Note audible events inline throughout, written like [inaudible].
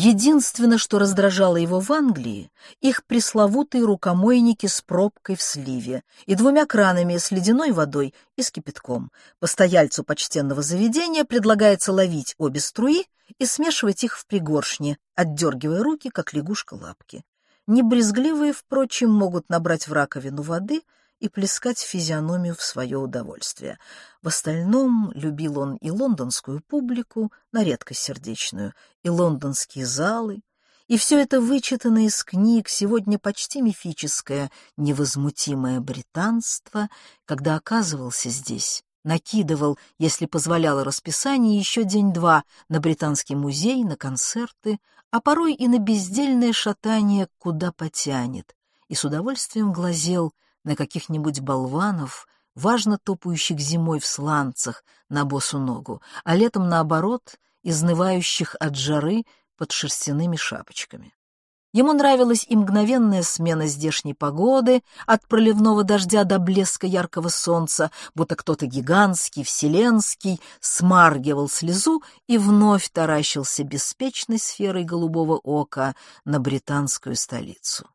Единственное, что раздражало его в Англии, их пресловутые рукомойники с пробкой в сливе и двумя кранами с ледяной водой и с кипятком. Постояльцу почтенного заведения предлагается ловить обе струи и смешивать их в пригоршне, отдергивая руки, как лягушка лапки. Небрезгливые, впрочем, могут набрать в раковину воды — и плескать физиономию в свое удовольствие. В остальном любил он и лондонскую публику, на редкость сердечную, и лондонские залы, и все это вычитано из книг, сегодня почти мифическое, невозмутимое британство, когда оказывался здесь, накидывал, если позволяло расписание, еще день-два на Британский музей, на концерты, а порой и на бездельное шатание куда потянет, и с удовольствием глазел — на каких-нибудь болванов, важно топающих зимой в сланцах на босу ногу, а летом, наоборот, изнывающих от жары под шерстяными шапочками. Ему нравилась и мгновенная смена здешней погоды, от проливного дождя до блеска яркого солнца, будто кто-то гигантский, вселенский, смаргивал слезу и вновь таращился беспечной сферой голубого ока на британскую столицу.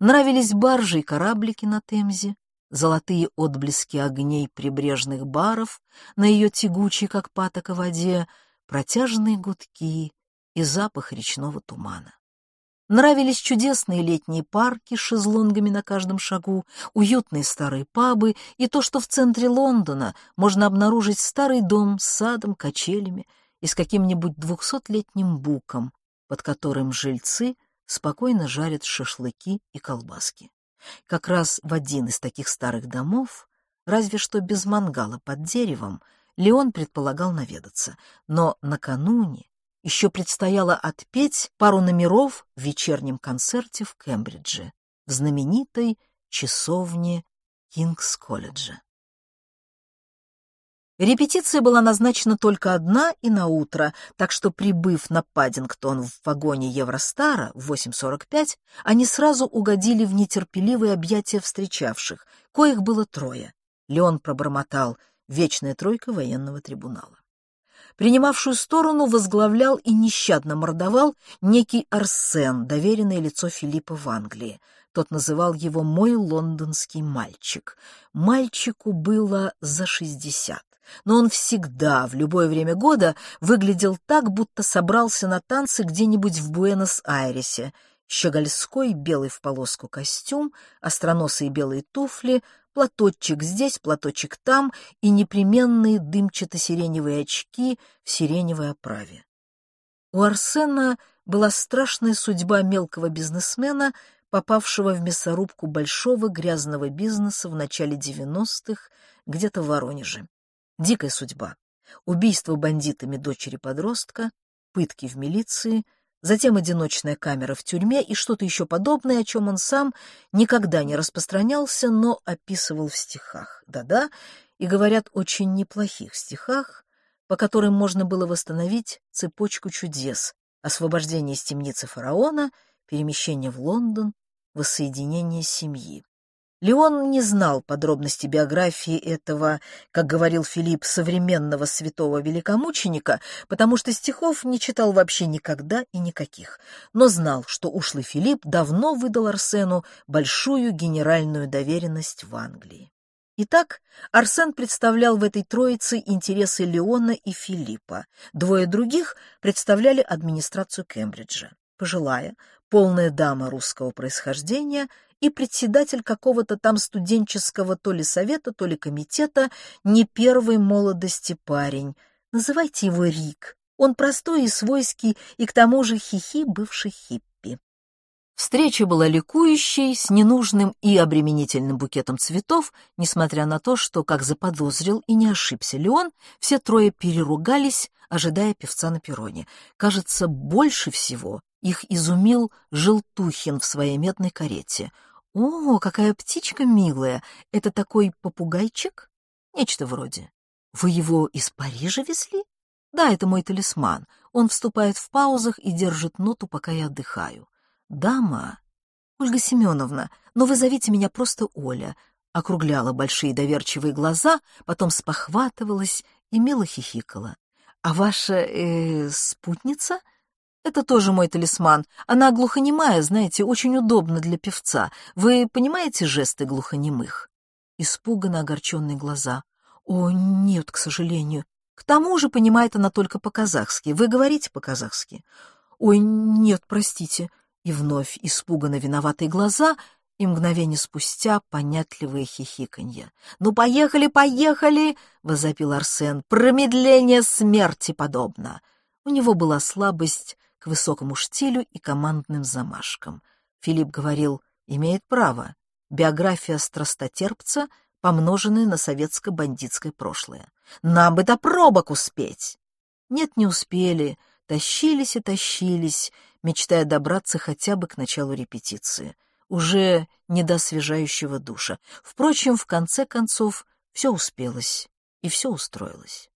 Нравились баржи и кораблики на Темзе, золотые отблески огней прибрежных баров на ее тягучей, как патока, воде, протяжные гудки и запах речного тумана. Нравились чудесные летние парки с шезлонгами на каждом шагу, уютные старые пабы и то, что в центре Лондона можно обнаружить старый дом с садом, качелями и с каким-нибудь двухсотлетним буком, под которым жильцы — спокойно жарят шашлыки и колбаски. Как раз в один из таких старых домов, разве что без мангала под деревом, Леон предполагал наведаться, но накануне еще предстояло отпеть пару номеров в вечернем концерте в Кембридже, в знаменитой часовне Кингс-колледжа. Репетиция была назначена только одна и на утро, так что, прибыв на Паддингтон в вагоне Евростара в 8.45, они сразу угодили в нетерпеливые объятия встречавших, коих было трое. Леон пробормотал «Вечная тройка военного трибунала». Принимавшую сторону возглавлял и нещадно мордовал некий Арсен, доверенное лицо Филиппа в Англии. Тот называл его «мой лондонский мальчик». Мальчику было за шестьдесят но он всегда, в любое время года, выглядел так, будто собрался на танцы где-нибудь в Буэнос-Айресе. Щегольской белый в полоску костюм, остроносые белые туфли, платочек здесь, платочек там и непременные дымчато-сиреневые очки в сиреневой оправе. У Арсена была страшная судьба мелкого бизнесмена, попавшего в мясорубку большого грязного бизнеса в начале 90-х где-то в Воронеже. Дикая судьба. Убийство бандитами дочери-подростка, пытки в милиции, затем одиночная камера в тюрьме и что-то еще подобное, о чем он сам никогда не распространялся, но описывал в стихах. Да-да, и говорят, очень неплохих стихах, по которым можно было восстановить цепочку чудес, освобождение из темницы фараона, перемещение в Лондон, воссоединение семьи. Леон не знал подробностей биографии этого, как говорил Филипп, современного святого великомученика, потому что стихов не читал вообще никогда и никаких, но знал, что ушлый Филипп давно выдал Арсену большую генеральную доверенность в Англии. Итак, Арсен представлял в этой троице интересы Леона и Филиппа. Двое других представляли администрацию Кембриджа. Пожилая, полная дама русского происхождения — и председатель какого-то там студенческого то ли совета, то ли комитета, не первой молодости парень. Называйте его Рик. Он простой и свойский, и к тому же хихи бывший хиппи. Встреча была ликующей, с ненужным и обременительным букетом цветов, несмотря на то, что, как заподозрил и не ошибся Леон, все трое переругались, ожидая певца на перроне. Кажется, больше всего их изумил Желтухин в своей медной карете — «О, какая птичка милая! Это такой попугайчик?» «Нечто вроде». «Вы его из Парижа везли?» «Да, это мой талисман. Он вступает в паузах и держит ноту, пока я отдыхаю». «Дама...» «Ольга Семеновна, но вы зовите меня просто Оля», округляла большие доверчивые глаза, потом спохватывалась и мило хихикала. «А ваша э, спутница?» Это тоже мой талисман. Она глухонемая, знаете, очень удобно для певца. Вы понимаете жесты глухонемых? Испуганно огорченные глаза. О, нет, к сожалению. К тому же понимает она только по-казахски. Вы говорите по-казахски? Ой, нет, простите. И вновь испуганно виноватые глаза, и мгновение спустя понятливые хихиканье. «Ну, поехали, поехали!» — возопил Арсен. «Промедление смерти подобно!» У него была слабость к высокому штилю и командным замашкам. Филипп говорил, имеет право. Биография страстотерпца, помноженная на советско-бандитское прошлое. Нам бы до пробок успеть. Нет, не успели. Тащились и тащились, мечтая добраться хотя бы к началу репетиции. Уже не до освежающего душа. Впрочем, в конце концов, все успелось и все устроилось.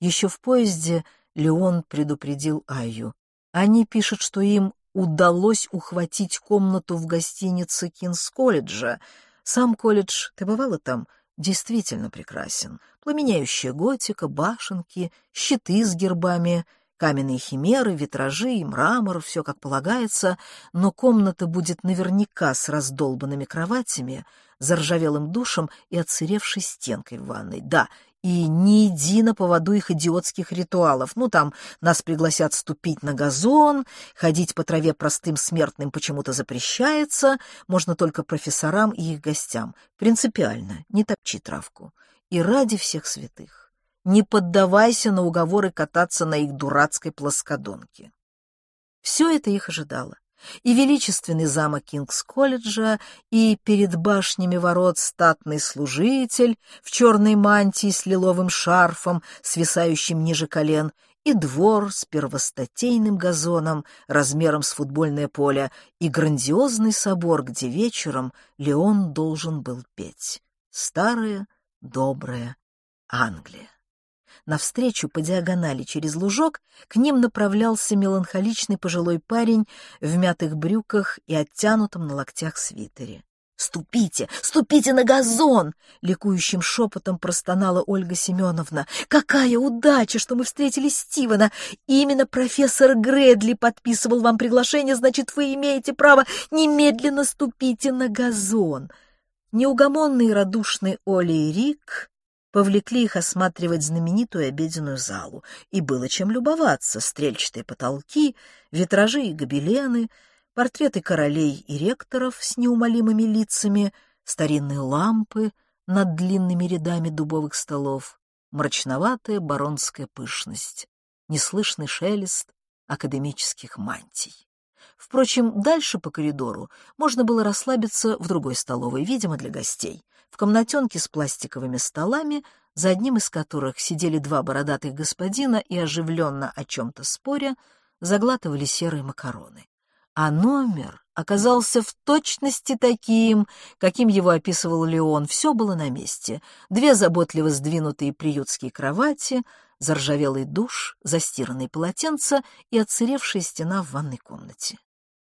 Еще в поезде Леон предупредил Аю. Они пишут, что им удалось ухватить комнату в гостинице Кинс-колледжа. Сам колледж, ты бывала там, действительно прекрасен. Пламеняющая готика, башенки, щиты с гербами, каменные химеры, витражи и мрамор, все как полагается, но комната будет наверняка с раздолбанными кроватями, заржавелым душем и отсыревшей стенкой в ванной. Да, и не иди на поводу их идиотских ритуалов. Ну, там нас пригласят ступить на газон, ходить по траве простым смертным почему-то запрещается, можно только профессорам и их гостям. Принципиально, не топчи травку. И ради всех святых, не поддавайся на уговоры кататься на их дурацкой плоскодонке. Все это их ожидало и величественный замок Кингс-колледжа, и перед башнями ворот статный служитель в черной мантии с лиловым шарфом, свисающим ниже колен, и двор с первостатейным газоном размером с футбольное поле, и грандиозный собор, где вечером Леон должен был петь. Старая, добрая Англия. Навстречу по диагонали через лужок к ним направлялся меланхоличный пожилой парень в мятых брюках и оттянутом на локтях свитере. «Ступите! Ступите на газон!» — ликующим шепотом простонала Ольга Семеновна. «Какая удача, что мы встретили Стивена! Именно профессор Гредли подписывал вам приглашение, значит, вы имеете право немедленно ступите на газон!» Неугомонные радушные Оля и Рик повлекли их осматривать знаменитую обеденную залу, и было чем любоваться — стрельчатые потолки, витражи и гобелены, портреты королей и ректоров с неумолимыми лицами, старинные лампы над длинными рядами дубовых столов, мрачноватая баронская пышность, неслышный шелест академических мантий. Впрочем, дальше по коридору можно было расслабиться в другой столовой, видимо, для гостей в комнатенке с пластиковыми столами, за одним из которых сидели два бородатых господина и, оживленно о чем-то споря, заглатывали серые макароны. А номер оказался в точности таким, каким его описывал Леон. Все было на месте. Две заботливо сдвинутые приютские кровати, заржавелый душ, застиранные полотенца и отсыревшая стена в ванной комнате.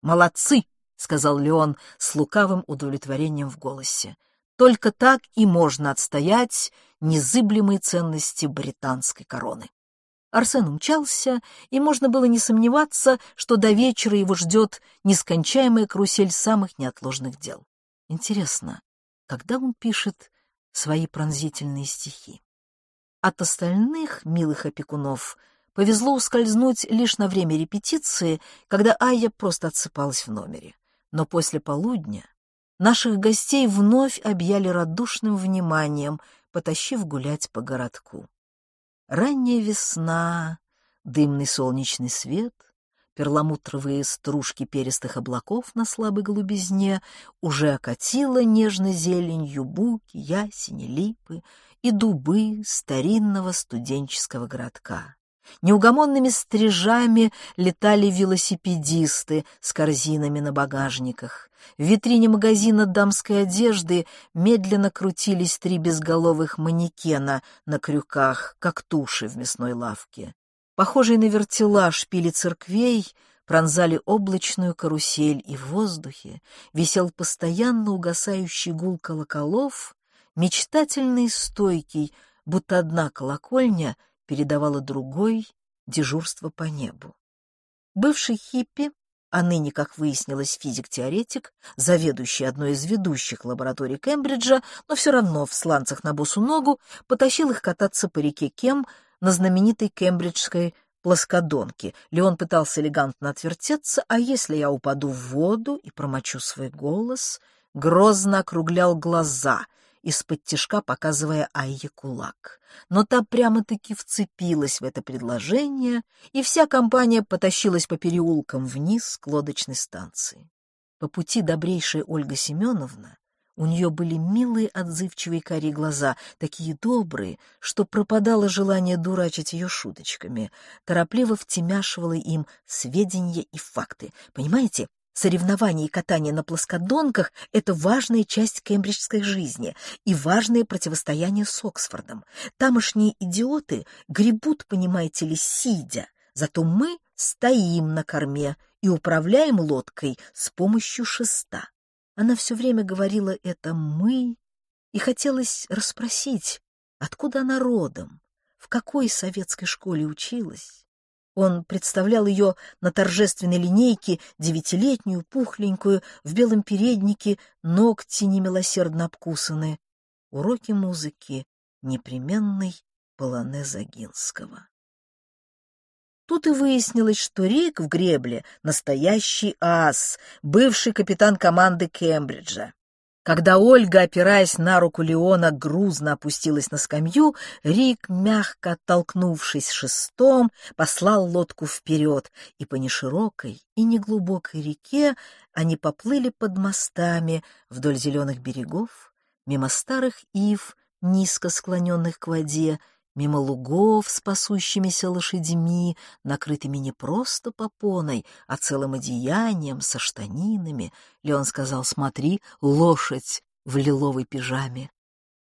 «Молодцы!» — сказал Леон с лукавым удовлетворением в голосе. Только так и можно отстоять незыблемые ценности британской короны. Арсен умчался, и можно было не сомневаться, что до вечера его ждет нескончаемая карусель самых неотложных дел. Интересно, когда он пишет свои пронзительные стихи? От остальных милых опекунов повезло ускользнуть лишь на время репетиции, когда Айя просто отсыпалась в номере. Но после полудня наших гостей вновь объяли радушным вниманием, потащив гулять по городку. Ранняя весна, дымный солнечный свет, перламутровые стружки перистых облаков на слабой голубизне уже окатила нежно зеленью буки, ясени, липы и дубы старинного студенческого городка. Неугомонными стрижами летали велосипедисты с корзинами на багажниках. В витрине магазина дамской одежды медленно крутились три безголовых манекена на крюках, как туши в мясной лавке. Похожие на вертела шпили церквей пронзали облачную карусель, и в воздухе висел постоянно угасающий гул колоколов, мечтательный и стойкий, будто одна колокольня — передавала другой дежурство по небу. Бывший хиппи, а ныне, как выяснилось, физик-теоретик, заведующий одной из ведущих лабораторий Кембриджа, но все равно в сланцах на босу ногу, потащил их кататься по реке Кем на знаменитой кембриджской плоскодонке. Леон пытался элегантно отвертеться, а если я упаду в воду и промочу свой голос, грозно округлял глаза — из-под тишка показывая Айе кулак. Но та прямо-таки вцепилась в это предложение, и вся компания потащилась по переулкам вниз к лодочной станции. По пути добрейшая Ольга Семеновна у нее были милые отзывчивые карие глаза, такие добрые, что пропадало желание дурачить ее шуточками, торопливо втемяшивала им сведения и факты. Понимаете, Соревнования и катание на плоскодонках — это важная часть кембриджской жизни и важное противостояние с Оксфордом. Тамошние идиоты гребут, понимаете ли, сидя, зато мы стоим на корме и управляем лодкой с помощью шеста. Она все время говорила это «мы», и хотелось расспросить, откуда она родом, в какой советской школе училась. Он представлял ее на торжественной линейке, девятилетнюю, пухленькую, в белом переднике, ногти немилосердно обкусаны. Уроки музыки непременный полонез Агинского. Тут и выяснилось, что Рик в гребле — настоящий ас, бывший капитан команды Кембриджа. Когда Ольга, опираясь на руку Леона, грузно опустилась на скамью, Рик, мягко оттолкнувшись шестом, послал лодку вперед, и по неширокой и неглубокой реке они поплыли под мостами вдоль зеленых берегов, мимо старых ив, низко склоненных к воде, мимо лугов с пасущимися лошадьми, накрытыми не просто попоной, а целым одеянием со штанинами. Леон сказал, смотри, лошадь в лиловой пижаме.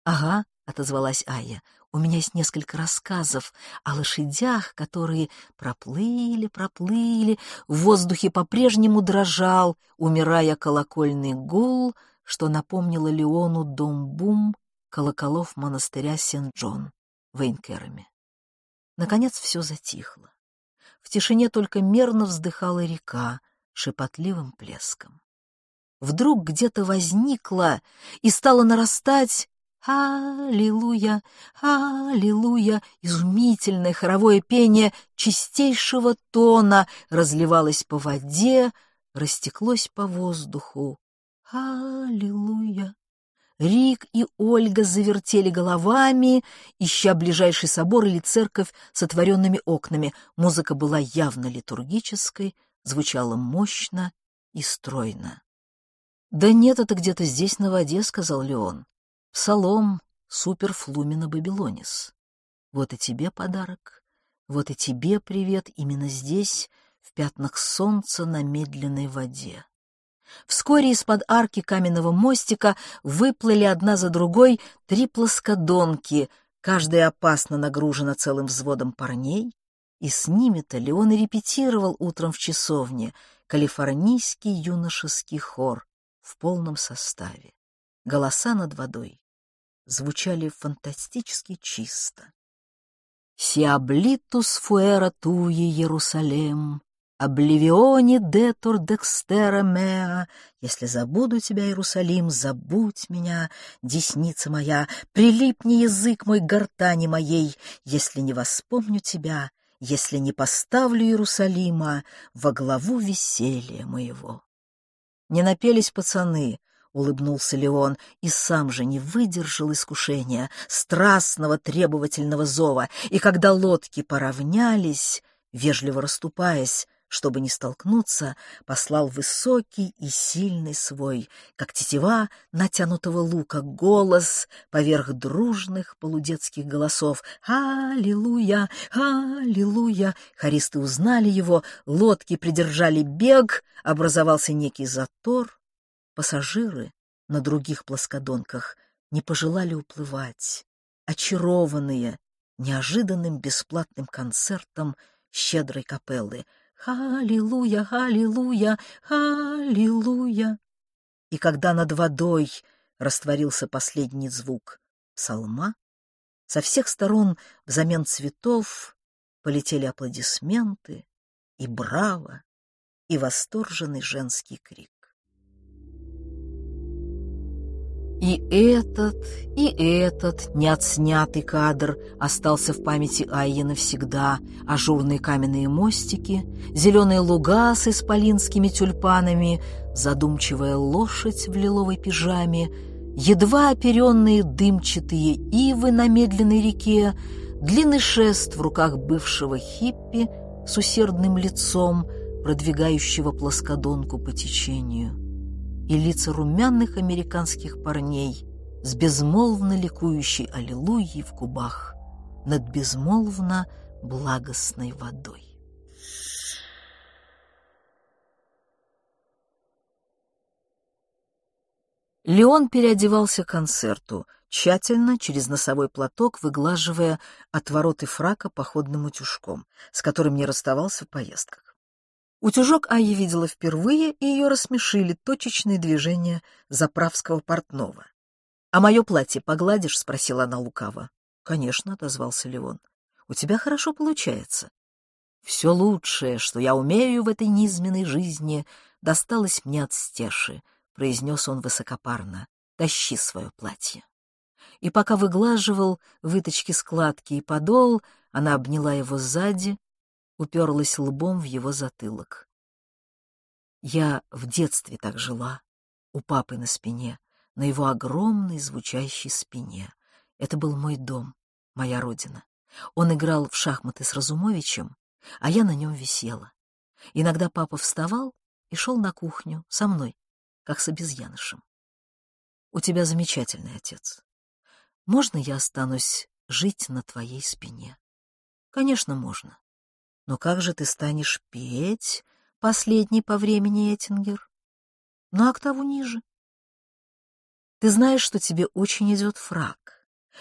Ага, отозвалась Ая, у меня есть несколько рассказов о лошадях, которые проплыли, проплыли, в воздухе по-прежнему дрожал, умирая колокольный гул, что напомнило дом-бум колоколов монастыря Сент-Джон. Вейнкерами. Наконец все затихло. В тишине только мерно вздыхала река шепотливым плеском. Вдруг где-то возникла и стала нарастать «Аллилуйя! Аллилуйя!» Изумительное хоровое пение чистейшего тона разливалось по воде, растеклось по воздуху. «Аллилуйя! Рик и Ольга завертели головами, ища ближайший собор или церковь с отворенными окнами. Музыка была явно литургической, звучала мощно и стройно. «Да нет, это где-то здесь, на воде», — сказал Леон. «Псалом суперфлумина Бабилонис. Вот и тебе подарок, вот и тебе привет именно здесь, в пятнах солнца на медленной воде». Вскоре из-под арки каменного мостика выплыли одна за другой три плоскодонки, каждая опасно нагружена целым взводом парней, и с ними-то Леон и репетировал утром в часовне калифорнийский юношеский хор в полном составе. Голоса над водой звучали фантастически чисто. «Сиаблитус фуэра туи Иерусалем, Обливиони детур декстера меа, если забуду тебя, Иерусалим, забудь меня, десница моя, прилипни язык мой гортани моей, если не воспомню тебя, если не поставлю Иерусалима во главу веселья моего. Не напелись пацаны, — улыбнулся Леон, и сам же не выдержал искушения, страстного требовательного зова, и когда лодки поравнялись, вежливо расступаясь, чтобы не столкнуться, послал высокий и сильный свой, как тетива натянутого лука, голос поверх дружных полудетских голосов. «Аллилуйя! Аллилуйя!» Хористы узнали его, лодки придержали бег, образовался некий затор. Пассажиры на других плоскодонках не пожелали уплывать, очарованные неожиданным бесплатным концертом щедрой капеллы — «Аллилуйя, аллилуйя, аллилуйя!» И когда над водой растворился последний звук псалма, со всех сторон взамен цветов полетели аплодисменты, и браво, и восторженный женский крик. И этот, и этот неотснятый кадр остался в памяти Айи навсегда. Ажурные каменные мостики, зеленые луга с исполинскими тюльпанами, задумчивая лошадь в лиловой пижаме, едва оперенные дымчатые ивы на медленной реке, длинный шест в руках бывшего хиппи с усердным лицом, продвигающего плоскодонку по течению и лица румяных американских парней с безмолвно ликующей аллилуйей в губах над безмолвно благостной водой. Леон переодевался к концерту, тщательно, через носовой платок, выглаживая отвороты фрака походным утюжком, с которым не расставался в поездках. Утюжок Айя видела впервые, и ее рассмешили точечные движения заправского портного. «А мое платье погладишь?» — спросила она лукаво. «Конечно», — отозвался Леон. «У тебя хорошо получается». «Все лучшее, что я умею в этой низменной жизни, досталось мне от стеши», — произнес он высокопарно. «Тащи свое платье». И пока выглаживал выточки складки и подол, она обняла его сзади, уперлась лбом в его затылок. Я в детстве так жила, у папы на спине, на его огромной звучащей спине. Это был мой дом, моя родина. Он играл в шахматы с Разумовичем, а я на нем висела. Иногда папа вставал и шел на кухню со мной, как с обезьянышем. У тебя замечательный отец. Можно я останусь жить на твоей спине? Конечно, можно. Но как же ты станешь петь, последний по времени Этингер? На октаву ниже. Ты знаешь, что тебе очень идет фраг.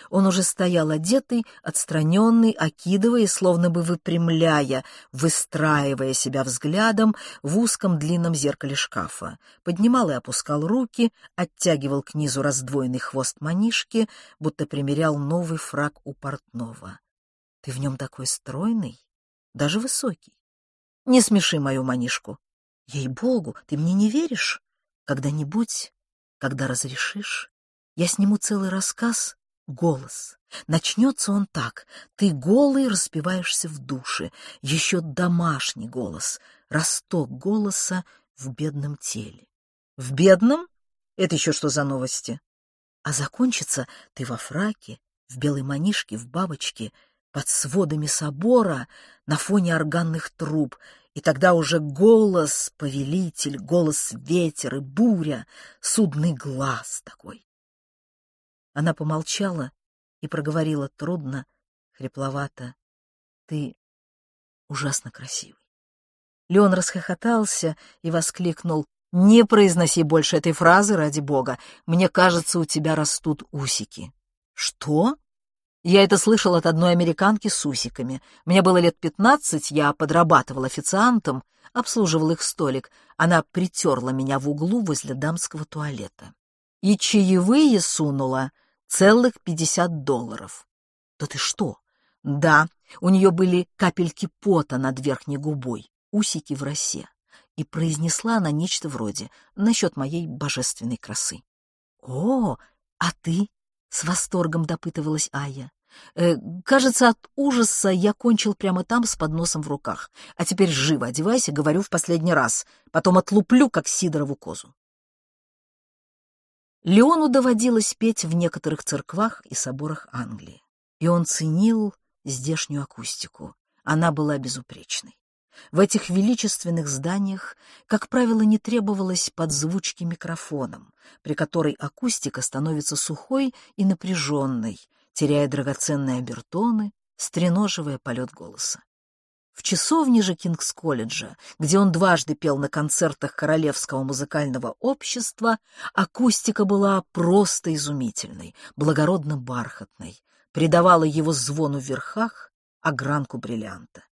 Он уже стоял одетый, отстраненный, окидывая, словно бы выпрямляя, выстраивая себя взглядом в узком длинном зеркале шкафа. Поднимал и опускал руки, оттягивал к низу раздвоенный хвост манишки, будто примерял новый фраг у портного. Ты в нем такой стройный, даже высокий. Не смеши мою манишку. Ей-богу, ты мне не веришь? Когда-нибудь, когда разрешишь, я сниму целый рассказ «Голос». Начнется он так. Ты голый распеваешься в душе. Еще домашний голос. Росток голоса в бедном теле. В бедном? Это еще что за новости? А закончится ты во фраке, в белой манишке, в бабочке — под сводами собора на фоне органных труб, и тогда уже голос повелитель, голос ветер и буря, судный глаз такой. Она помолчала и проговорила трудно, хрипловато. Ты ужасно красивый. Леон расхохотался и воскликнул. «Не произноси больше этой фразы, ради бога. Мне кажется, у тебя растут усики». «Что?» Я это слышал от одной американки с усиками. Мне было лет пятнадцать, я подрабатывал официантом, обслуживал их столик. Она притерла меня в углу возле дамского туалета. И чаевые сунула целых пятьдесят долларов. Да ты что? Да, у нее были капельки пота над верхней губой, усики в росе. И произнесла она нечто вроде насчет моей божественной красы. «О, а ты?» — с восторгом допытывалась Ая. Э, кажется, от ужаса я кончил прямо там с подносом в руках. А теперь живо одевайся, говорю в последний раз. Потом отлуплю, как Сидорову козу. Леону доводилось петь в некоторых церквах и соборах Англии. И он ценил здешнюю акустику. Она была безупречной. В этих величественных зданиях, как правило, не требовалось подзвучки микрофоном, при которой акустика становится сухой и напряженной, теряя драгоценные обертоны, стреноживая полет голоса. В часовне же Кингс-колледжа, где он дважды пел на концертах Королевского музыкального общества, акустика была просто изумительной, благородно бархатной, придавала его звону в верхах огранку бриллианта.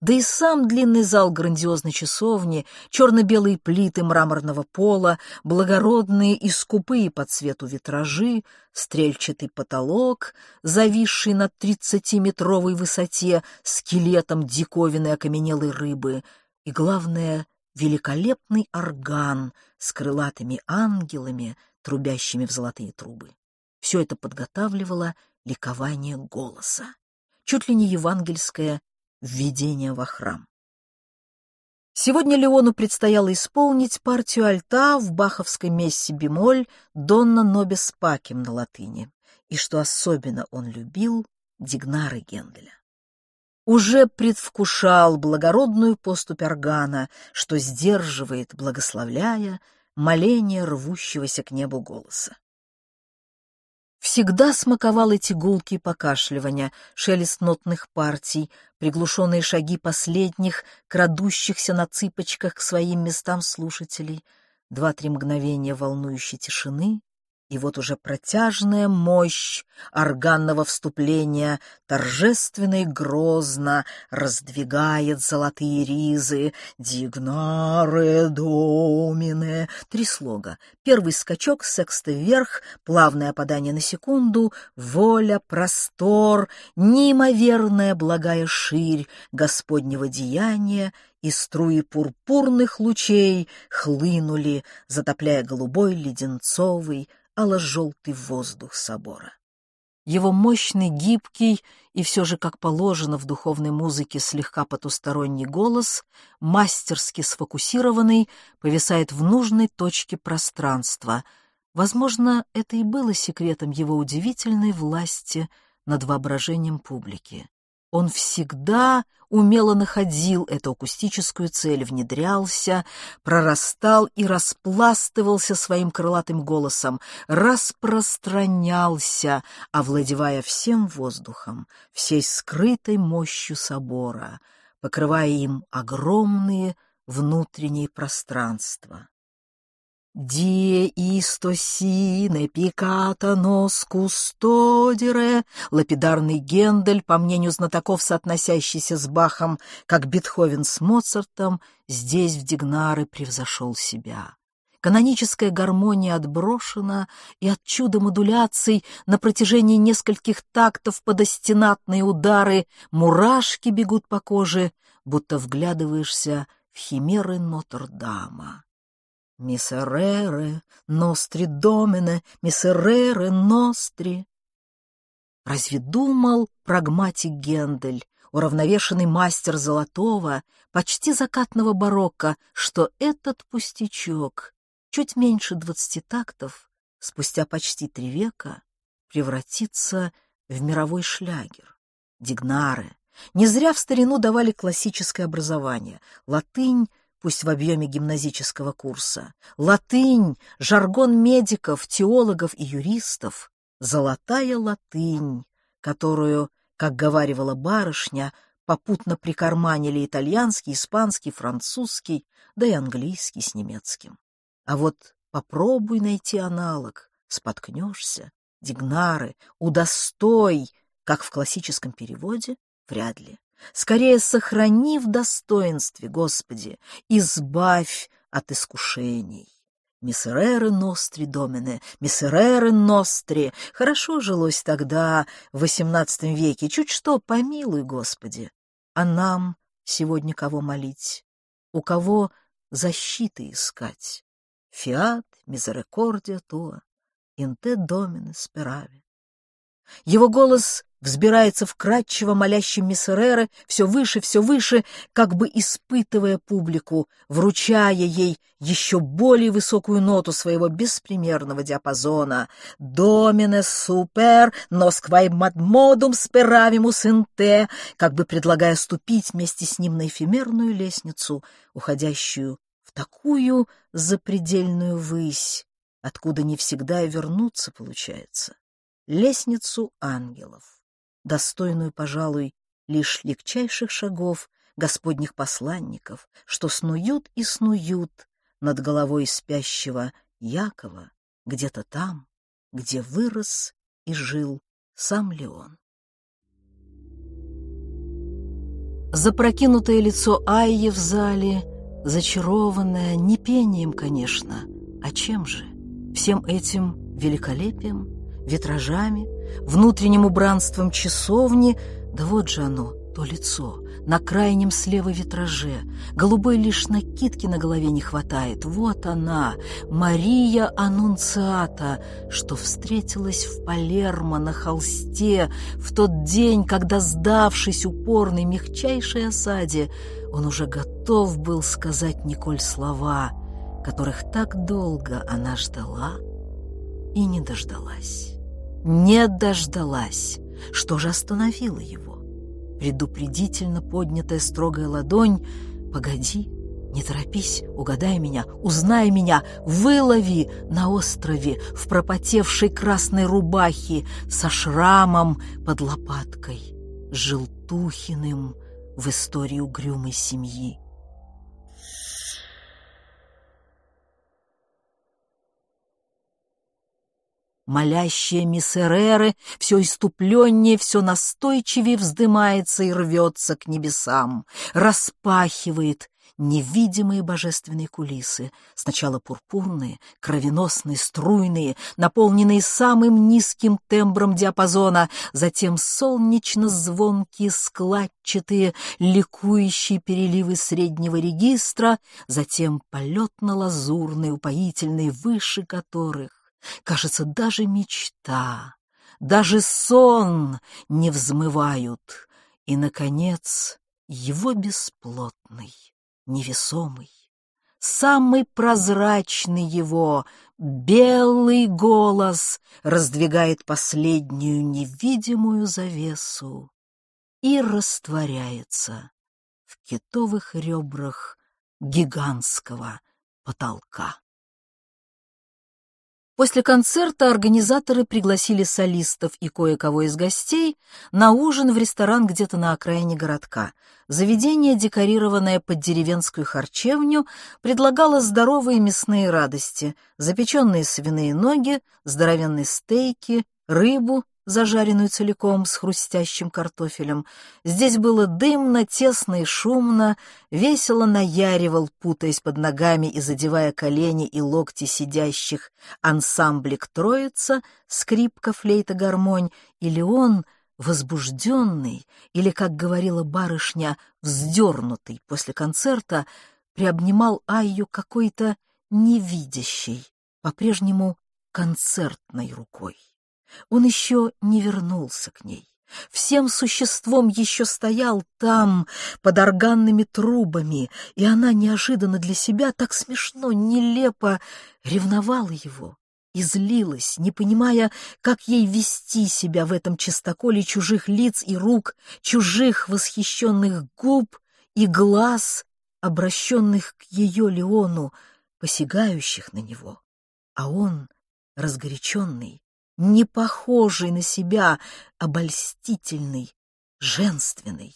Да и сам длинный зал грандиозной часовни, черно-белые плиты мраморного пола, благородные и скупые по цвету витражи, стрельчатый потолок, зависший на тридцатиметровой высоте скелетом диковинной окаменелой рыбы — и, главное, великолепный орган с крылатыми ангелами, трубящими в золотые трубы. Все это подготавливало ликование голоса, чуть ли не евангельское введение во храм. Сегодня Леону предстояло исполнить партию альта в баховской мессе бемоль «Донна нобис пакем» на латыни, и, что особенно он любил, Дигнары Генделя. Уже предвкушал благородную поступь органа, что сдерживает, благословляя, моление рвущегося к небу голоса. Всегда смаковал эти гулкие покашливания, шелест нотных партий, приглушенные шаги последних, крадущихся на цыпочках к своим местам слушателей, два-три мгновения волнующей тишины, и вот уже протяжная мощь органного вступления торжественно и грозно раздвигает золотые ризы «Дигнаре домине» — три слога. Первый скачок, секста вверх, плавное опадание на секунду, воля, простор, неимоверная благая ширь Господнего деяния и струи пурпурных лучей хлынули, затопляя голубой леденцовый ало-желтый воздух собора. Его мощный, гибкий и все же, как положено в духовной музыке, слегка потусторонний голос, мастерски сфокусированный, повисает в нужной точке пространства. Возможно, это и было секретом его удивительной власти над воображением публики. Он всегда умело находил эту акустическую цель, внедрялся, прорастал и распластывался своим крылатым голосом, распространялся, овладевая всем воздухом, всей скрытой мощью собора, покрывая им огромные внутренние пространства. «Die isto sine picata nos custodire» лапидарный Гендель, по мнению знатоков, соотносящийся с Бахом, как Бетховен с Моцартом, здесь в Дигнары превзошел себя. Каноническая гармония отброшена, и от чуда модуляций на протяжении нескольких тактов подостенатные удары мурашки бегут по коже, будто вглядываешься в химеры Нотр-Дама. «Миссерере, ностри домене, миссерере, ностри». Разве думал прагматик Гендель, уравновешенный мастер золотого, почти закатного барокко, что этот пустячок, чуть меньше двадцати тактов, спустя почти три века, превратится в мировой шлягер? Дигнары. Не зря в старину давали классическое образование. Латынь пусть в объеме гимназического курса. Латынь, жаргон медиков, теологов и юристов, золотая латынь, которую, как говаривала барышня, попутно прикарманили итальянский, испанский, французский, да и английский с немецким. А вот попробуй найти аналог, споткнешься, дигнары, удостой, как в классическом переводе, вряд ли. Скорее сохрани в достоинстве, Господи, избавь от искушений. Миссереры ностри домене, миссереры ностри. Хорошо жилось тогда, в XVIII веке, чуть что, помилуй, Господи. А нам сегодня кого молить? У кого защиты искать? Фиат, мизерекордия туа, инте домине спираве. Его голос взбирается вкрадчиво молящим Миссерере все выше, все выше, как бы испытывая публику, вручая ей еще более высокую ноту своего беспримерного диапазона. «Домине супер, носквай мадмодум сперавимус инте», как бы предлагая ступить вместе с ним на эфемерную лестницу, уходящую в такую запредельную высь, откуда не всегда и вернуться получается. Лестницу ангелов достойную, пожалуй, лишь легчайших шагов господних посланников, что снуют и снуют над головой спящего Якова где-то там, где вырос и жил сам Леон. Запрокинутое лицо Айи в зале, зачарованное не пением, конечно, а чем же? Всем этим великолепием, витражами, внутренним убранством часовни, да вот же оно, то лицо на крайнем слева витраже. Голубой лишь накидки на голове не хватает. Вот она, Мария Аннунциата, что встретилась в Палермо на холсте в тот день, когда, сдавшись упорной мягчайшей осаде, он уже готов был сказать Николь слова, которых так долго она ждала и не дождалась. Не дождалась. Что же остановило его? Предупредительно поднятая строгая ладонь. «Погоди, не торопись, угадай меня, узнай меня, вылови на острове в пропотевшей красной рубахе со шрамом под лопаткой, желтухиным в истории угрюмой семьи. Молящая мисс все иступленнее, все настойчивее вздымается и рвется к небесам, распахивает невидимые божественные кулисы, сначала пурпурные, кровеносные, струйные, наполненные самым низким тембром диапазона, затем солнечно-звонкие, складчатые, ликующие переливы среднего регистра, затем полетно-лазурные, упоительные, выше которых Кажется, даже мечта, даже сон не взмывают. И, наконец, его бесплотный, невесомый, самый прозрачный его, белый голос раздвигает последнюю невидимую завесу и растворяется в китовых ребрах гигантского потолка. После концерта организаторы пригласили солистов и кое-кого из гостей на ужин в ресторан где-то на окраине городка. Заведение, декорированное под деревенскую харчевню, предлагало здоровые мясные радости, запеченные свиные ноги, здоровенные стейки, рыбу, зажаренную целиком с хрустящим картофелем. Здесь было дымно, тесно и шумно, весело наяривал, путаясь под ногами и задевая колени и локти сидящих, ансамблик троица, скрипка, флейта, гармонь, или он, возбужденный, или, как говорила барышня, вздернутый после концерта, приобнимал Айю какой-то невидящей, по-прежнему концертной рукой. Он еще не вернулся к ней. Всем существом еще стоял там, под органными трубами, и она неожиданно для себя так смешно, нелепо ревновала его и злилась, не понимая, как ей вести себя в этом чистоколе чужих лиц и рук, чужих восхищенных губ и глаз, обращенных к ее Леону, посягающих на него. А он, разгоряченный, не похожий на себя, обольстительный, женственный.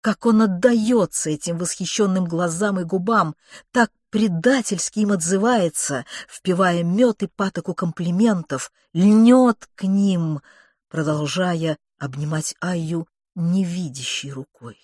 Как он отдается этим восхищенным глазам и губам, так предательски им отзывается, впивая мед и патоку комплиментов, льнет к ним, продолжая обнимать Айю невидящей рукой.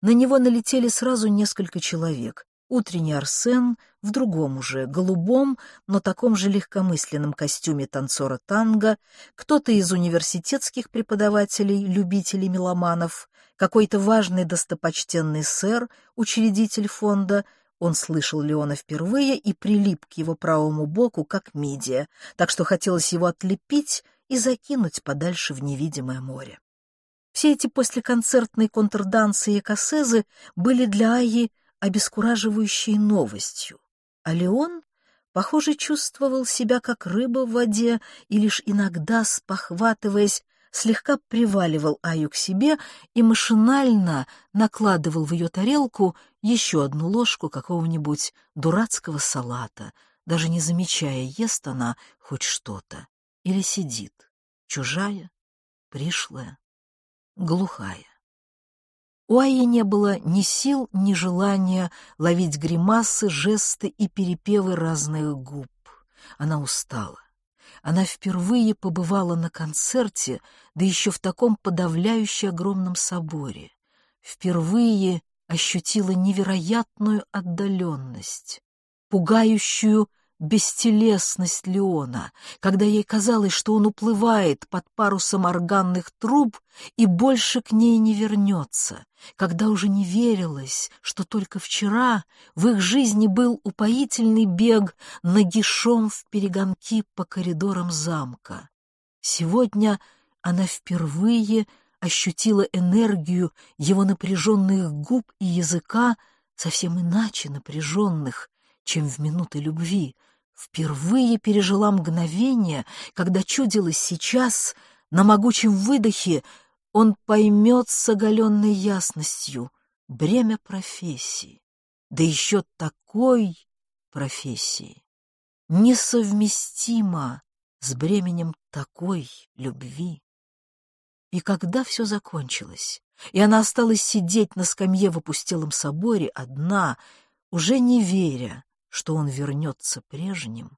На него налетели сразу несколько человек, Утренний Арсен в другом уже, голубом, но таком же легкомысленном костюме танцора танго, кто-то из университетских преподавателей, любителей меломанов, какой-то важный достопочтенный сэр, учредитель фонда, он слышал Леона впервые и прилип к его правому боку, как мидия, так что хотелось его отлепить и закинуть подальше в невидимое море. Все эти послеконцертные контрдансы и кассезы были для Аи обескураживающей новостью, а Леон, похоже, чувствовал себя как рыба в воде и лишь иногда, спохватываясь, слегка приваливал Аю к себе и машинально накладывал в ее тарелку еще одну ложку какого-нибудь дурацкого салата, даже не замечая, ест она хоть что-то или сидит, чужая, пришлая, глухая. У Аи не было ни сил, ни желания ловить гримасы, жесты и перепевы разных губ. Она устала. Она впервые побывала на концерте, да еще в таком подавляюще огромном соборе. Впервые ощутила невероятную отдаленность, пугающую бестелесность Леона, когда ей казалось, что он уплывает под парусом органных труб и больше к ней не вернется, когда уже не верилось, что только вчера в их жизни был упоительный бег нагишом в перегонки по коридорам замка. Сегодня она впервые ощутила энергию его напряженных губ и языка, совсем иначе напряженных, чем в минуты любви, впервые пережила мгновение, когда чудилось сейчас, на могучем выдохе, он поймет с оголенной ясностью бремя профессии, да еще такой профессии, несовместимо с бременем такой любви. И когда все закончилось, и она осталась сидеть на скамье в опустелом соборе одна, уже не веря, что он вернется прежним,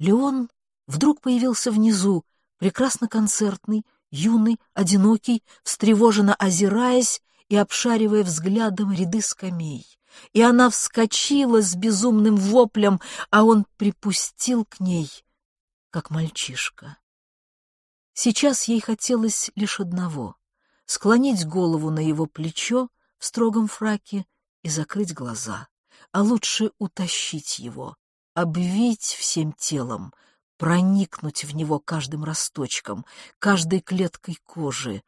Леон вдруг появился внизу, прекрасно концертный, юный, одинокий, встревоженно озираясь и обшаривая взглядом ряды скамей. И она вскочила с безумным воплем, а он припустил к ней, как мальчишка. Сейчас ей хотелось лишь одного — склонить голову на его плечо в строгом фраке и закрыть глаза, а лучше утащить его, обвить всем телом, проникнуть в него каждым росточком, каждой клеткой кожи.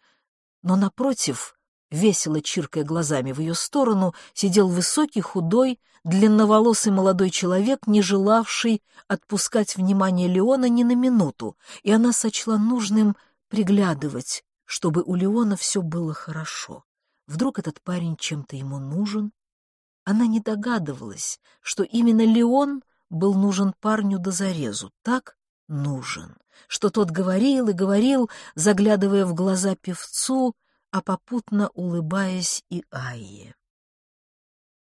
Но напротив, весело чиркая глазами в ее сторону, сидел высокий, худой, длинноволосый молодой человек, не желавший отпускать внимание Леона ни на минуту, и она сочла нужным приглядывать, чтобы у Леона все было хорошо. Вдруг этот парень чем-то ему нужен? Она не догадывалась, что именно Леон был нужен парню до зарезу, так нужен, что тот говорил и говорил, заглядывая в глаза певцу, а попутно улыбаясь и Айе.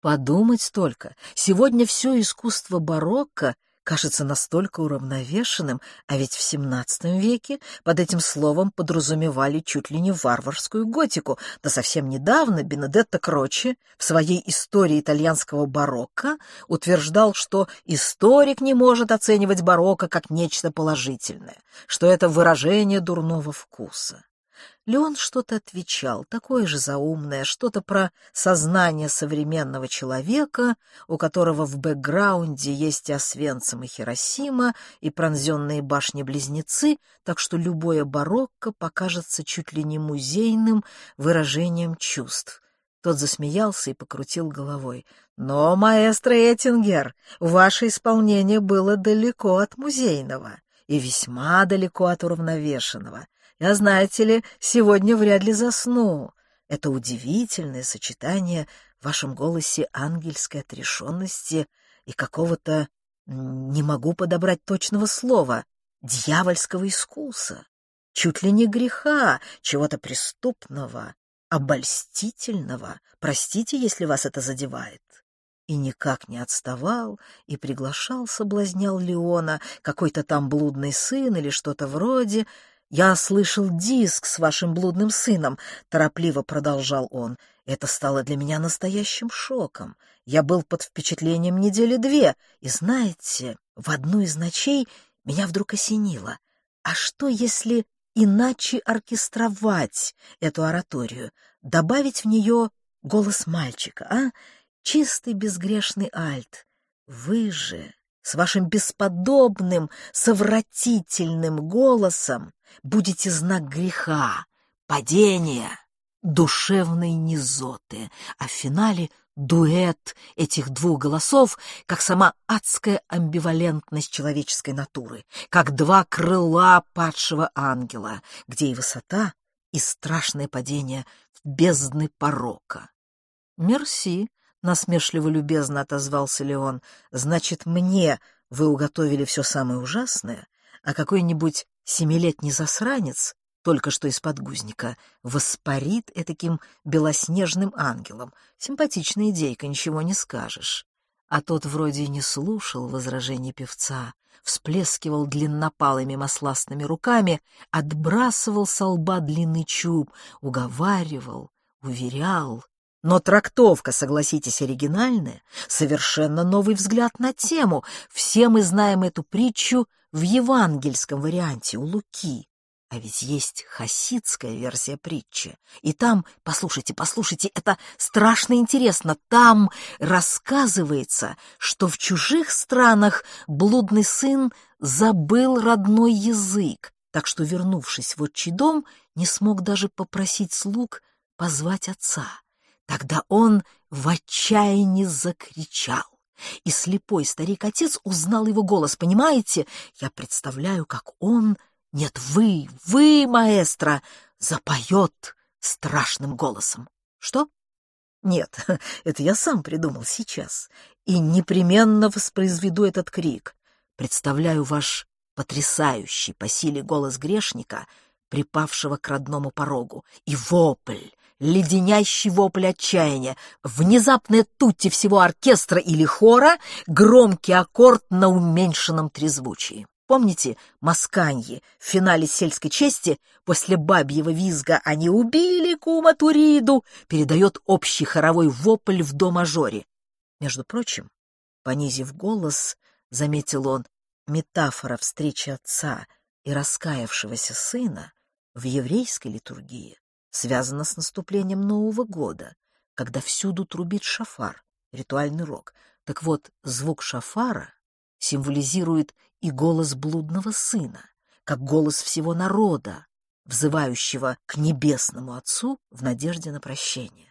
Подумать только, сегодня все искусство барокко кажется настолько уравновешенным, а ведь в XVII веке под этим словом подразумевали чуть ли не варварскую готику, да совсем недавно Бенедетто Крочи в своей истории итальянского барокко утверждал, что историк не может оценивать барокко как нечто положительное, что это выражение дурного вкуса. Леон что-то отвечал, такое же заумное, что-то про сознание современного человека, у которого в бэкграунде есть и Освенцим, и Хиросима, и пронзенные башни-близнецы, так что любое барокко покажется чуть ли не музейным выражением чувств. Тот засмеялся и покрутил головой. «Но, маэстро Эттингер, ваше исполнение было далеко от музейного и весьма далеко от уравновешенного. Я, знаете ли, сегодня вряд ли засну. Это удивительное сочетание в вашем голосе ангельской отрешенности и какого-то, не могу подобрать точного слова, дьявольского искуса, чуть ли не греха, чего-то преступного, обольстительного. Простите, если вас это задевает. И никак не отставал, и приглашал, соблазнял Леона, какой-то там блудный сын или что-то вроде, «Я слышал диск с вашим блудным сыном», — торопливо продолжал он. «Это стало для меня настоящим шоком. Я был под впечатлением недели две, и, знаете, в одну из ночей меня вдруг осенило. А что, если иначе оркестровать эту ораторию, добавить в нее голос мальчика, а? Чистый безгрешный альт. Вы же с вашим бесподобным, совратительным голосом будете знак греха, падения, душевной низоты, а в финале дуэт этих двух голосов, как сама адская амбивалентность человеческой натуры, как два крыла падшего ангела, где и высота, и страшное падение в бездны порока. «Мерси», — насмешливо-любезно отозвался Леон, — «значит, мне вы уготовили все самое ужасное, а какой-нибудь Семилетний засранец, только что из подгузника, воспарит этаким белоснежным ангелом. Симпатичная идейка, ничего не скажешь. А тот вроде и не слушал возражений певца, всплескивал длиннопалыми масластными руками, отбрасывал со лба длинный чуб, уговаривал, уверял, Но трактовка, согласитесь, оригинальная, совершенно новый взгляд на тему. Все мы знаем эту притчу в евангельском варианте у Луки. А ведь есть хасидская версия притчи. И там, послушайте, послушайте, это страшно интересно, там рассказывается, что в чужих странах блудный сын забыл родной язык, так что, вернувшись в отчий дом, не смог даже попросить слуг позвать отца. Тогда он в отчаянии закричал. И слепой старик-отец узнал его голос. Понимаете, я представляю, как он, нет, вы, вы, маэстро, запоет страшным голосом. Что? Нет, [laughs] это я сам придумал сейчас. И непременно воспроизведу этот крик. Представляю ваш потрясающий по силе голос грешника, припавшего к родному порогу, и вопль, леденящий вопль отчаяния, внезапная тутти всего оркестра или хора, громкий аккорд на уменьшенном трезвучии. Помните Масканьи в финале сельской чести после бабьего визга «Они убили кума Туриду» передает общий хоровой вопль в до-мажоре. Между прочим, понизив голос, заметил он, метафора встречи отца и раскаявшегося сына в еврейской литургии связана с наступлением Нового года, когда всюду трубит шафар, ритуальный рог. Так вот, звук шафара символизирует и голос блудного сына, как голос всего народа, взывающего к небесному Отцу в надежде на прощение.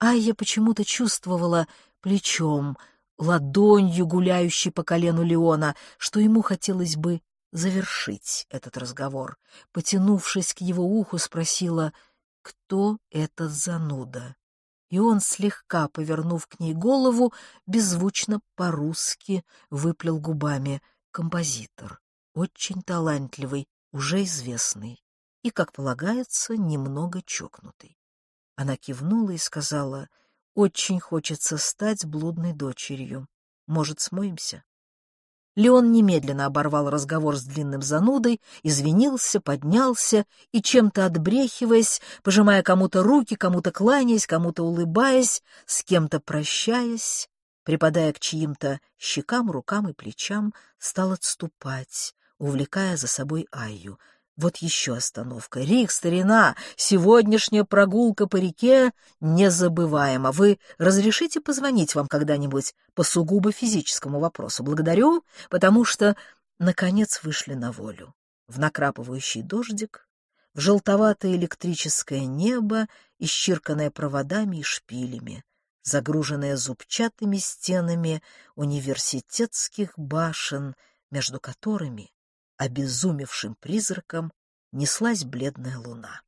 Айя почему-то чувствовала плечом, ладонью, гуляющей по колену Леона, что ему хотелось бы завершить этот разговор. Потянувшись к его уху, спросила, кто этот зануда. И он, слегка повернув к ней голову, беззвучно по-русски выплел губами композитор, очень талантливый, уже известный и, как полагается, немного чокнутый. Она кивнула и сказала, «Очень хочется стать блудной дочерью. Может, смоемся?» Леон немедленно оборвал разговор с длинным занудой, извинился, поднялся и, чем-то отбрехиваясь, пожимая кому-то руки, кому-то кланяясь, кому-то улыбаясь, с кем-то прощаясь, припадая к чьим-то щекам, рукам и плечам, стал отступать, увлекая за собой Айю — вот еще остановка. Рик, старина, сегодняшняя прогулка по реке незабываема. Вы разрешите позвонить вам когда-нибудь по сугубо физическому вопросу? Благодарю, потому что, наконец, вышли на волю. В накрапывающий дождик, в желтоватое электрическое небо, исчирканное проводами и шпилями, загруженное зубчатыми стенами университетских башен, между которыми обезумевшим призраком неслась бледная луна.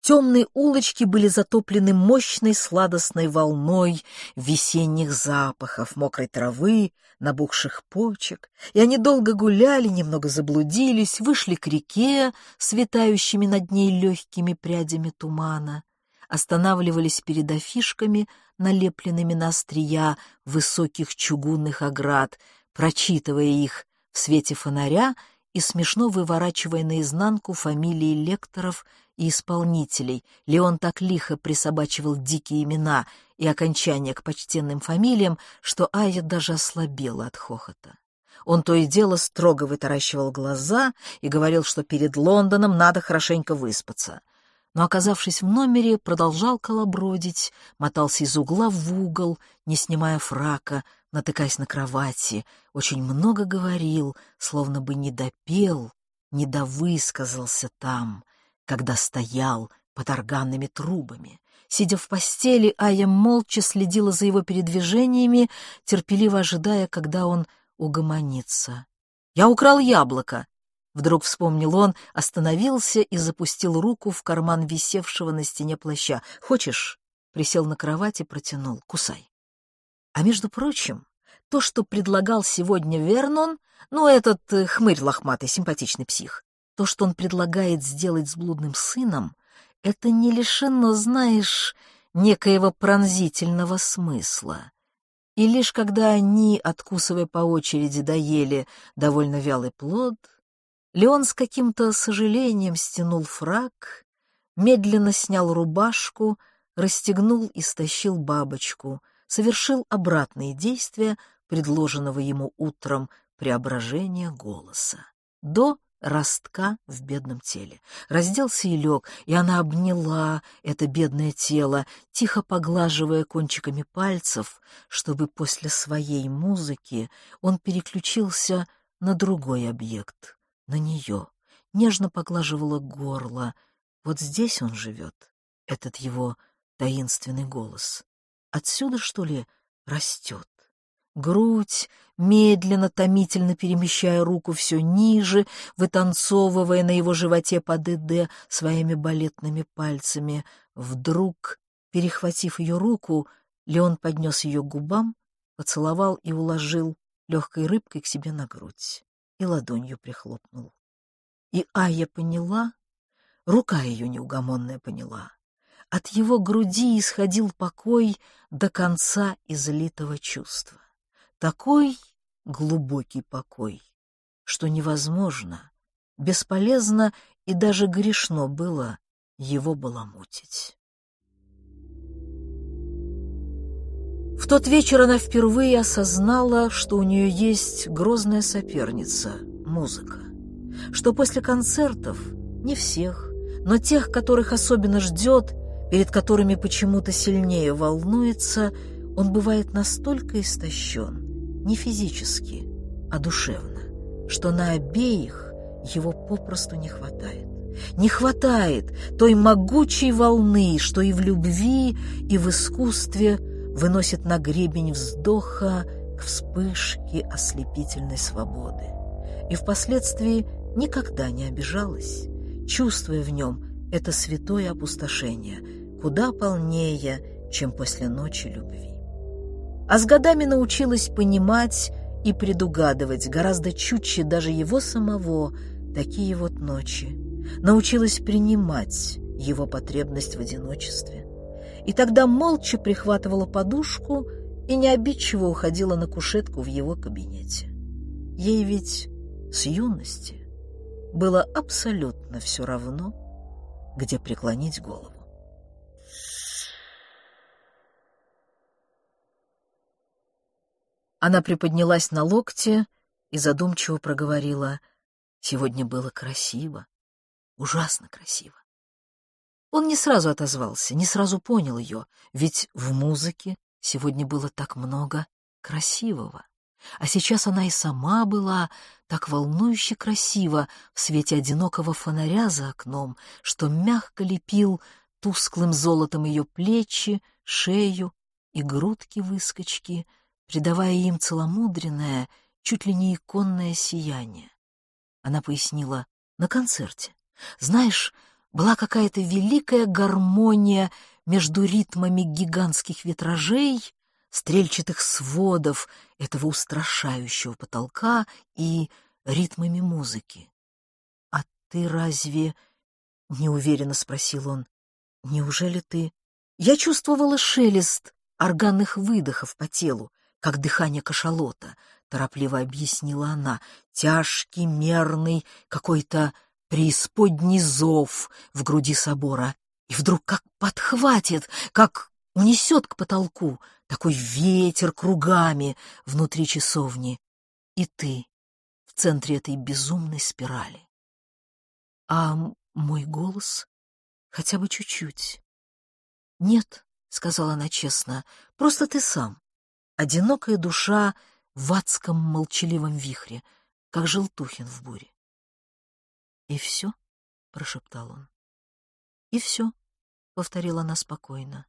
Темные улочки были затоплены мощной сладостной волной весенних запахов, мокрой травы, набухших почек, и они долго гуляли, немного заблудились, вышли к реке с витающими над ней легкими прядями тумана, останавливались перед афишками, налепленными на острия высоких чугунных оград, прочитывая их в свете фонаря и смешно выворачивая наизнанку фамилии лекторов и исполнителей. Леон так лихо присобачивал дикие имена и окончания к почтенным фамилиям, что Ая даже ослабела от хохота. Он то и дело строго вытаращивал глаза и говорил, что перед Лондоном надо хорошенько выспаться. Но, оказавшись в номере, продолжал колобродить, мотался из угла в угол, не снимая фрака, натыкаясь на кровати, очень много говорил, словно бы не допел, не довысказался там, когда стоял под органными трубами. Сидя в постели, Ая молча следила за его передвижениями, терпеливо ожидая, когда он угомонится. «Я украл яблоко!» Вдруг вспомнил он, остановился и запустил руку в карман висевшего на стене плаща. «Хочешь?» Присел на кровать и протянул. «Кусай». А между прочим, то, что предлагал сегодня Вернон, ну, этот э, хмырь лохматый, симпатичный псих, то, что он предлагает сделать с блудным сыном, это не лишено, знаешь, некоего пронзительного смысла. И лишь когда они, откусывая по очереди, доели довольно вялый плод, Леон с каким-то сожалением стянул фраг, медленно снял рубашку, расстегнул и стащил бабочку, совершил обратные действия предложенного ему утром преображения голоса. До ростка в бедном теле. Разделся и лег, и она обняла это бедное тело, тихо поглаживая кончиками пальцев, чтобы после своей музыки он переключился на другой объект, на нее. Нежно поглаживала горло. Вот здесь он живет, этот его таинственный голос. Отсюда, что ли, растет? грудь, медленно, томительно перемещая руку все ниже, вытанцовывая на его животе по ДД своими балетными пальцами. Вдруг, перехватив ее руку, Леон поднес ее к губам, поцеловал и уложил легкой рыбкой к себе на грудь и ладонью прихлопнул. И Ая поняла, рука ее неугомонная поняла. От его груди исходил покой до конца излитого чувства. Такой глубокий покой, что невозможно, бесполезно и даже грешно было его баламутить. В тот вечер она впервые осознала, что у нее есть грозная соперница — музыка. Что после концертов, не всех, но тех, которых особенно ждет, перед которыми почему-то сильнее волнуется, он бывает настолько истощен, не физически, а душевно, что на обеих его попросту не хватает. Не хватает той могучей волны, что и в любви, и в искусстве выносит на гребень вздоха к вспышке ослепительной свободы. И впоследствии никогда не обижалась, чувствуя в нем это святое опустошение, куда полнее, чем после ночи любви а с годами научилась понимать и предугадывать гораздо чутче даже его самого такие вот ночи. Научилась принимать его потребность в одиночестве. И тогда молча прихватывала подушку и необидчиво уходила на кушетку в его кабинете. Ей ведь с юности было абсолютно все равно, где преклонить голову. Она приподнялась на локте и задумчиво проговорила. Сегодня было красиво, ужасно красиво. Он не сразу отозвался, не сразу понял ее, ведь в музыке сегодня было так много красивого. А сейчас она и сама была так волнующе красива в свете одинокого фонаря за окном, что мягко лепил тусклым золотом ее плечи, шею и грудки-выскочки — придавая им целомудренное, чуть ли не иконное сияние. Она пояснила, на концерте. Знаешь, была какая-то великая гармония между ритмами гигантских витражей, стрельчатых сводов этого устрашающего потолка и ритмами музыки. — А ты разве... — неуверенно спросил он. — Неужели ты... Я чувствовала шелест органных выдохов по телу, как дыхание кашалота, — торопливо объяснила она, — тяжкий, мерный, какой-то преисподний зов в груди собора. И вдруг как подхватит, как унесет к потолку, такой ветер кругами внутри часовни. И ты в центре этой безумной спирали. А мой голос? Хотя бы чуть-чуть. Нет, — сказала она честно, — просто ты сам одинокая душа в адском молчаливом вихре, как желтухин в буре. — И все? — прошептал он. — И все, — повторила она спокойно.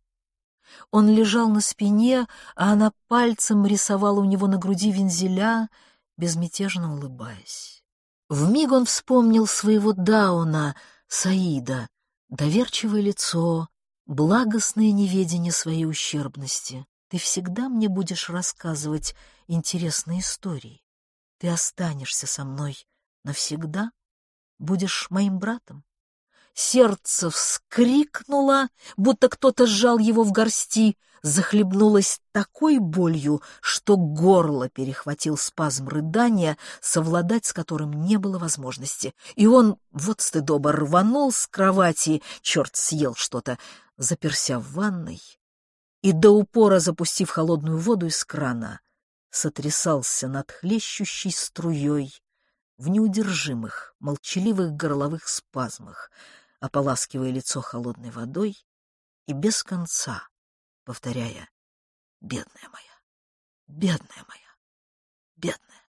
Он лежал на спине, а она пальцем рисовала у него на груди вензеля, безмятежно улыбаясь. Вмиг он вспомнил своего Дауна, Саида, доверчивое лицо, благостное неведение своей ущербности. Ты всегда мне будешь рассказывать интересные истории. Ты останешься со мной навсегда, будешь моим братом. Сердце вскрикнуло, будто кто-то сжал его в горсти, захлебнулась такой болью, что горло перехватил спазм рыдания, совладать с которым не было возможности. И он, вот стыдоба, рванул с кровати, черт съел что-то, заперся в ванной и до упора запустив холодную воду из крана, сотрясался над хлещущей струей в неудержимых, молчаливых горловых спазмах, ополаскивая лицо холодной водой и без конца повторяя «Бедная моя, бедная моя, бедная».